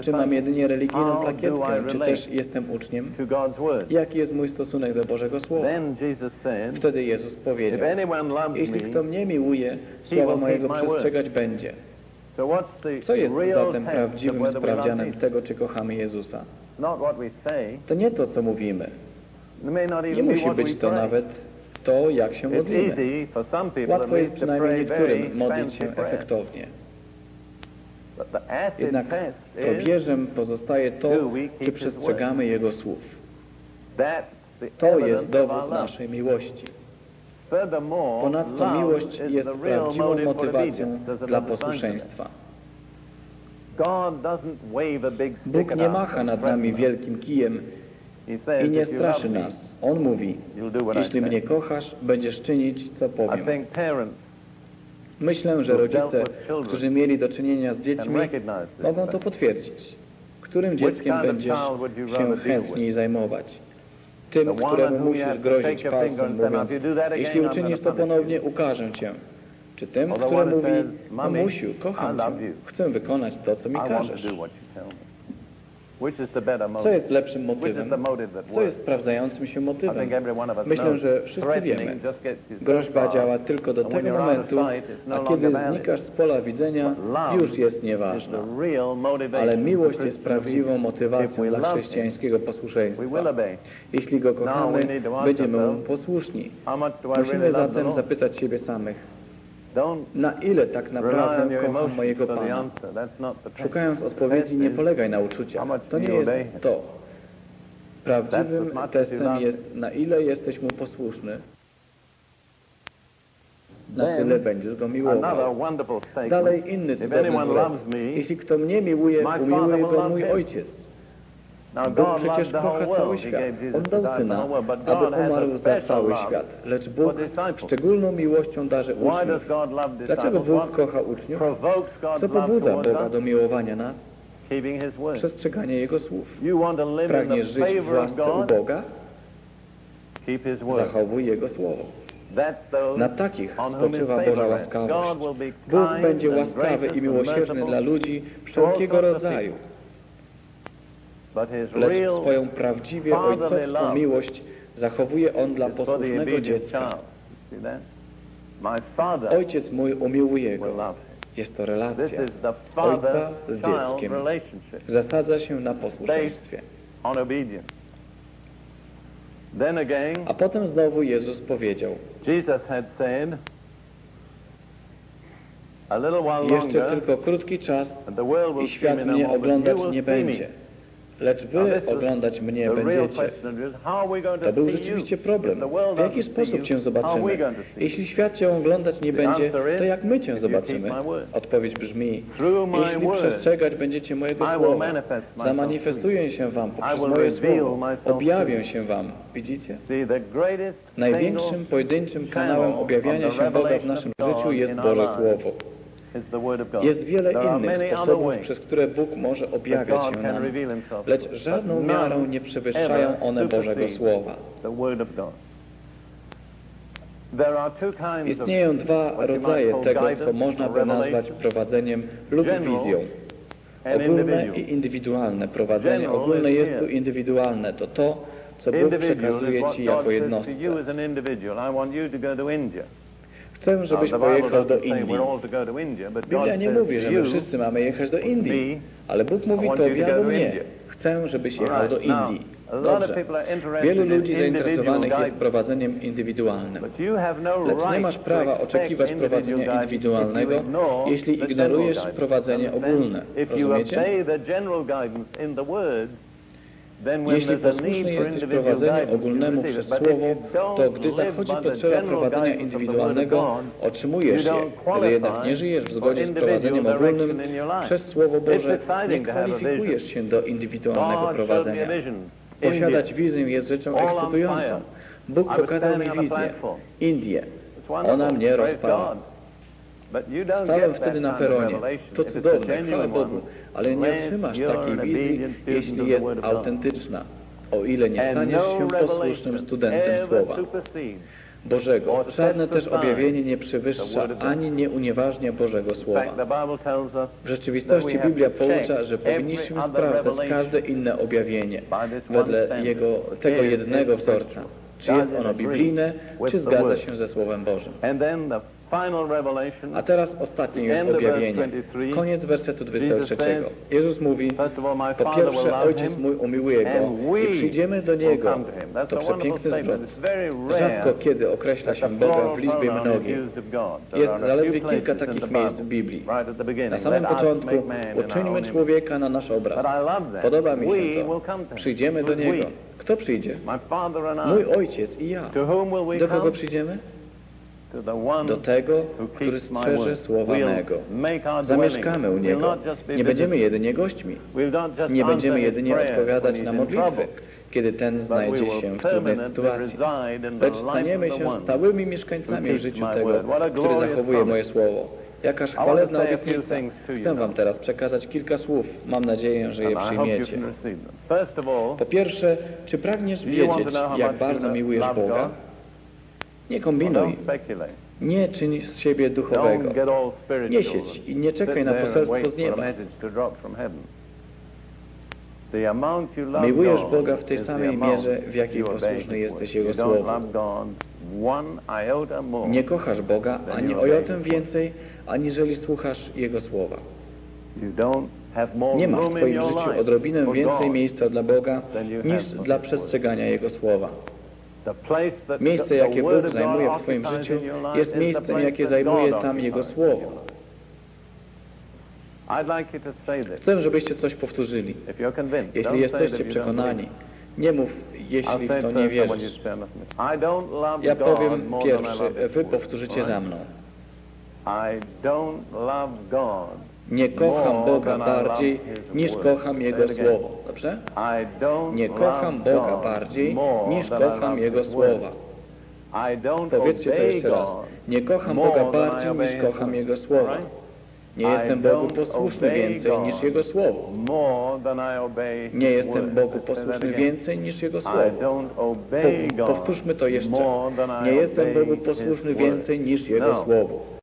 czy mam jedynie religijną plakietkę, czy też jestem uczniem, jaki jest mój stosunek do Bożego Słowa. Wtedy Jezus powiedział, jeśli kto mnie miłuje, słowa mojego przestrzegać będzie. Co jest zatem prawdziwym sprawdzianem tego, czy kochamy Jezusa? To nie to, co mówimy. Nie musi być to nawet to, jak się modlimy. Łatwo jest przynajmniej niektórym modlić się efektownie. Jednak probierzem pozostaje to, czy przestrzegamy Jego słów. To jest dowód naszej miłości. Ponadto miłość jest prawdziwą motywacją dla posłuszeństwa. Bóg nie macha nad nami wielkim kijem i nie straszy nas. On mówi, jeśli mnie kochasz, będziesz czynić, co powiem. Myślę, że rodzice, którzy mieli do czynienia z dziećmi, mogą to potwierdzić. Którym dzieckiem będziesz się chętniej zajmować? Tym, któremu musisz grozić palcem, mówiąc, jeśli uczynisz to ponownie, ukażę cię. Czy tym, który mówi, mamusiu, kocham cię, chcę wykonać to, co mi każesz. Co jest lepszym motywem? Co jest sprawdzającym się motywem? Myślę, że wszyscy wiemy. Groźba działa tylko do tego momentu, a kiedy znikasz z pola widzenia, już jest nieważna. Ale miłość jest prawdziwą motywacją dla chrześcijańskiego posłuszeństwa. Jeśli Go kochamy, będziemy Mu posłuszni. Musimy zatem zapytać siebie samych, na ile tak naprawdę kocham mojego Pana? Szukając odpowiedzi, nie polegaj na uczuciach. To nie jest to. Prawdziwym testem jest, na ile jesteś Mu posłuszny, na tyle będziesz Go miłował. Dalej inny cudowny. Jeśli kto mnie miłuje, umiłuje Go mój Ojciec. Bóg przecież kocha cały świat. On dał Syna, aby umarł za cały świat. Lecz Bóg szczególną miłością darzy uczniów. Dlaczego Bóg kocha uczniów? Co pobudza Boga do miłowania nas? Przestrzeganie Jego słów. Pragniesz żyć w łasce u Boga? Zachowuj Jego słowo. Na takich spoczywa Boża łaskawość. Bóg będzie łaskawy i miłosierny dla ludzi wszelkiego rodzaju lecz swoją prawdziwie ojcowską miłość zachowuje On dla posłusznego dziecka. Ojciec mój umiłuje go. Jest to relacja ojca z dzieckiem. Zasadza się na posłuszeństwie. A potem znowu Jezus powiedział, jeszcze tylko krótki czas i świat mnie oglądać nie będzie. Lecz wy oglądać mnie będziecie. To był rzeczywiście problem. W jaki sposób Cię zobaczymy? Jeśli świat Cię oglądać nie będzie, to jak my Cię zobaczymy? Odpowiedź brzmi, jeśli przestrzegać będziecie mojego słowa, zamanifestuję się Wam poprzez moje słowo, objawię się Wam. Widzicie? Największym pojedynczym kanałem objawiania się Boga w naszym życiu jest Boże Słowo. Jest wiele innych sposobów, przez które Bóg może objawiać się nam, lecz żadną miarą nie przewyższają one Bożego Słowa. Istnieją dwa rodzaje tego, co można by nazwać prowadzeniem lub wizją. Ogólne i indywidualne prowadzenie. Ogólne jest tu indywidualne. To to, co Bóg przekazuje Ci jako jednostce. Chcę, żebyś pojechał do Indii. Biblia nie mówi, że my wszyscy mamy jechać do Indii, ale Bóg mówi Tobie albo mnie. Chcę, żebyś jechał do Indii. Dobrze. Wielu ludzi zainteresowanych jest prowadzeniem indywidualnym. No Lecz nie masz prawa oczekiwać prowadzenia indywidualnego, jeśli ignorujesz prowadzenie ogólne. Rozumiecie? Jeśli posłuszny jesteś prowadzeniu ogólnemu przez Słowo, to gdy zachodzi potrzeba prowadzenia indywidualnego, otrzymujesz je. Gdy jednak nie żyjesz w zgodzie z prowadzeniem ogólnym przez Słowo Boże, nie kwalifikujesz się do indywidualnego prowadzenia. Posiadać wizję jest rzeczą ekscytującą. Bóg pokazał mi wizję. Indię. Ona mnie rozpala. Stałem wtedy na peronie. To cudowne, chwała Bogu, ale nie otrzymasz takiej wizji, jeśli jest autentyczna, o ile nie staniesz się posłusznym studentem Słowa. Bożego. Żadne też objawienie nie przewyższa ani nie unieważnia Bożego Słowa. W rzeczywistości Biblia poucza, że powinniśmy sprawdzać każde inne objawienie wedle jego, tego jednego wzorca. Czy jest ono biblijne, czy zgadza się ze Słowem Bożym. A teraz ostatnie już objawienie. Koniec wersetu 23. Jezus mówi, po pierwsze Ojciec mój umiłuje Go i przyjdziemy do Niego. To przepiękny zwrot. Rzadko kiedy określa się Boga w liczbie mnogiej. Jest zaledwie kilka takich miejsc w Biblii. Na samym początku uczyńmy człowieka na nasz obraz. Podoba mi się to. Przyjdziemy do Niego. Kto przyjdzie? Mój Ojciec i ja. Do kogo przyjdziemy? Do tego, który strzeże słowa mego. Zamieszkamy u Niego. Nie będziemy jedynie gośćmi. Nie będziemy jedynie odpowiadać na modlitwy, kiedy ten znajdzie się w trudnej sytuacji. Lecz staniemy się stałymi mieszkańcami w życiu tego, który zachowuje moje słowo. Jakaż chwalebna obietnica. Chcę Wam teraz przekazać kilka słów. Mam nadzieję, że je przyjmiecie. Po pierwsze, czy pragniesz wiedzieć, jak bardzo miłujesz Boga? Nie kombinuj. Nie czyń z siebie duchowego. Nie siedź i nie czekaj na poselstwo z nieba. Miłujesz Boga w tej samej mierze, w jakiej posłuszny jesteś Jego Słowu. Nie kochasz Boga ani o jotę więcej, aniżeli słuchasz Jego Słowa. Nie ma w Twoim życiu odrobinę więcej miejsca dla Boga niż dla przestrzegania Jego Słowa. Miejsce, jakie Bóg zajmuje w Twoim życiu, jest miejscem, jakie zajmuje tam Jego Słowo. Chcę, żebyście coś powtórzyli. Jeśli jesteście przekonani, nie mów, jeśli w to nie wierzysz. Ja powiem pierwszy, wy powtórzycie za mną. Nie kocham Boga bardziej niż kocham Jego Słowo. Dobrze? Nie kocham Boga bardziej niż kocham Jego Słowa. Powiedzcie to jeszcze raz. Nie kocham Boga bardziej niż kocham Jego Słowa. Nie jestem Bogu posłuszny więcej niż Jego Słowo. Nie jestem Bogu posłuszny więcej niż Jego Słowo. Powtórzmy to jeszcze. Nie jestem Bogu posłuszny więcej niż Jego Słowo.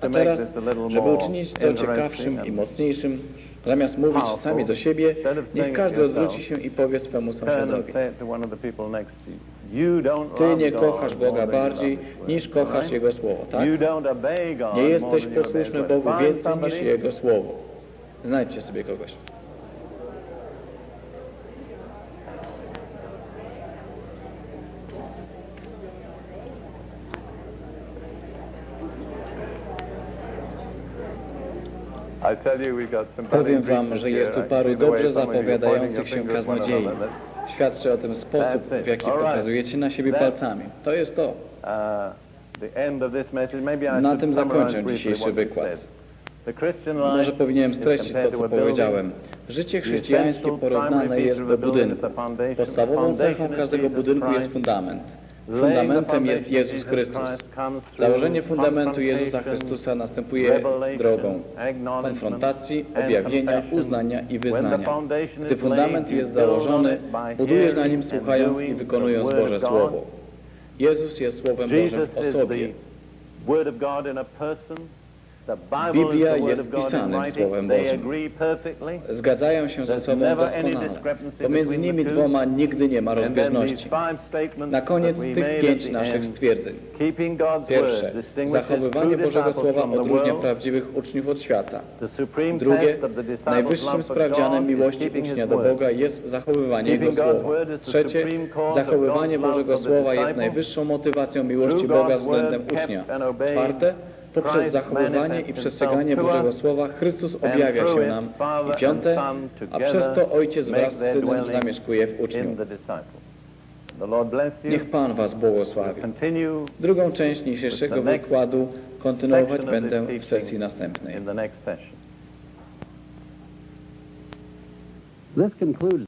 A teraz, żeby uczynić to ciekawszym i mocniejszym, zamiast mówić sami do siebie, niech każdy odwróci się i powie swemu sąsiadowi. Ty nie kochasz Boga bardziej niż kochasz Jego Słowo, tak? Nie jesteś posłuszny Bogu więcej niż Jego Słowo. Znajdźcie sobie kogoś. Powiem Wam, że jest tu paru dobrze zapowiadających się kaznodziei. Świadczy o tym sposób, w jaki pokazujecie na siebie palcami. To jest to. Na tym zakończę dzisiejszy wykład. Może powinienem streścić to, co powiedziałem. Życie chrześcijańskie porównane jest do budynku. Podstawową cechą każdego budynku jest fundament. Fundamentem jest Jezus Chrystus. Założenie fundamentu Jezusa Chrystusa następuje drogą konfrontacji, objawienia, uznania i wyznania. Gdy fundament jest założony, budujesz na nim słuchając i wykonując Boże Słowo. Jezus jest Słowem Bożym w osobie. Biblia jest pisanym Słowem Bożym. Zgadzają się ze sobą doskonale. Pomiędzy nimi dwoma nigdy nie ma rozbieżności. Na koniec tych pięć naszych stwierdzeń. Pierwsze, zachowywanie Bożego Słowa odróżnia prawdziwych uczniów od świata. Drugie, najwyższym sprawdzianem miłości ucznia do Boga jest zachowywanie Jego Słowa. Trzecie, zachowywanie Bożego Słowa jest najwyższą motywacją miłości Boga względem ucznia. Czwarte, poprzez zachowywanie i przestrzeganie Bożego Słowa Chrystus objawia się nam. I piąte, a przez to Ojciec wraz z Synem zamieszkuje w uczniu. Niech Pan Was błogosławi. Drugą część dzisiejszego wykładu kontynuować będę w sesji następnej. This concludes